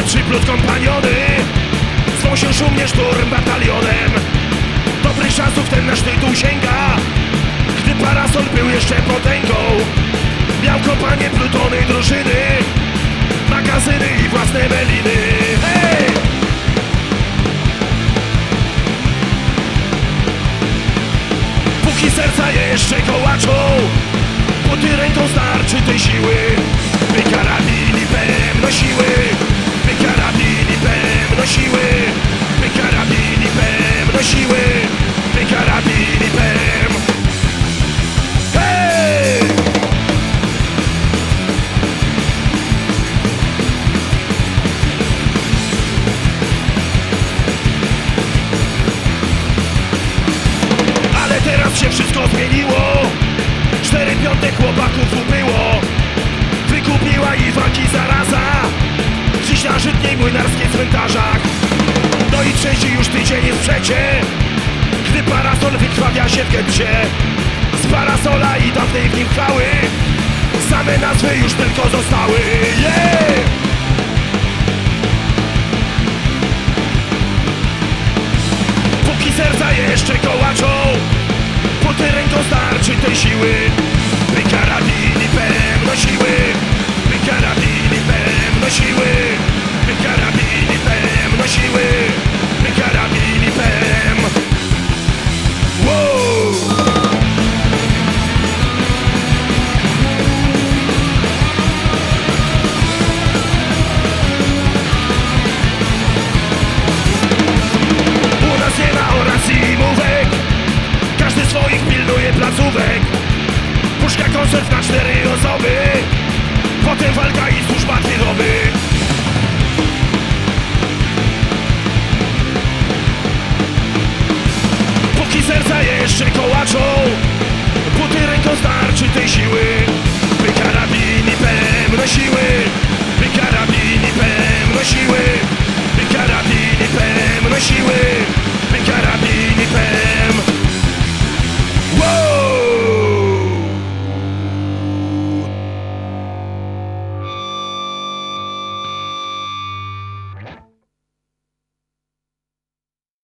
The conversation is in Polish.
się trzy plus kompaniony Zwą się szumnie szturm batalionem. Dobrych czasów ten nasz tytuł sięga. Gdy parasol był jeszcze potęgą Miał kompanie plutony drużyny Magazyny i własne meliny. Hej! Póki serca jeszcze kołaczą Buty ręką starczy tej siły By siły By karabini pełno Hej! Ale teraz się wszystko zmieniło. Cztery piąte chłopaków ubyło I trzeci już tydzień jest przecie Gdy parasol wykrwawia się w getcie Z parasola i dawnej w nim chwały Same nazwy już tylko zostały yeah! Póki serca jeszcze kołaczą Buty ręką starczy tej siły By karabini koncert na cztery osoby. Potem walka i służba dwie doby Póki serca jeszcze kołaczą Buty ręką starczy tej siły.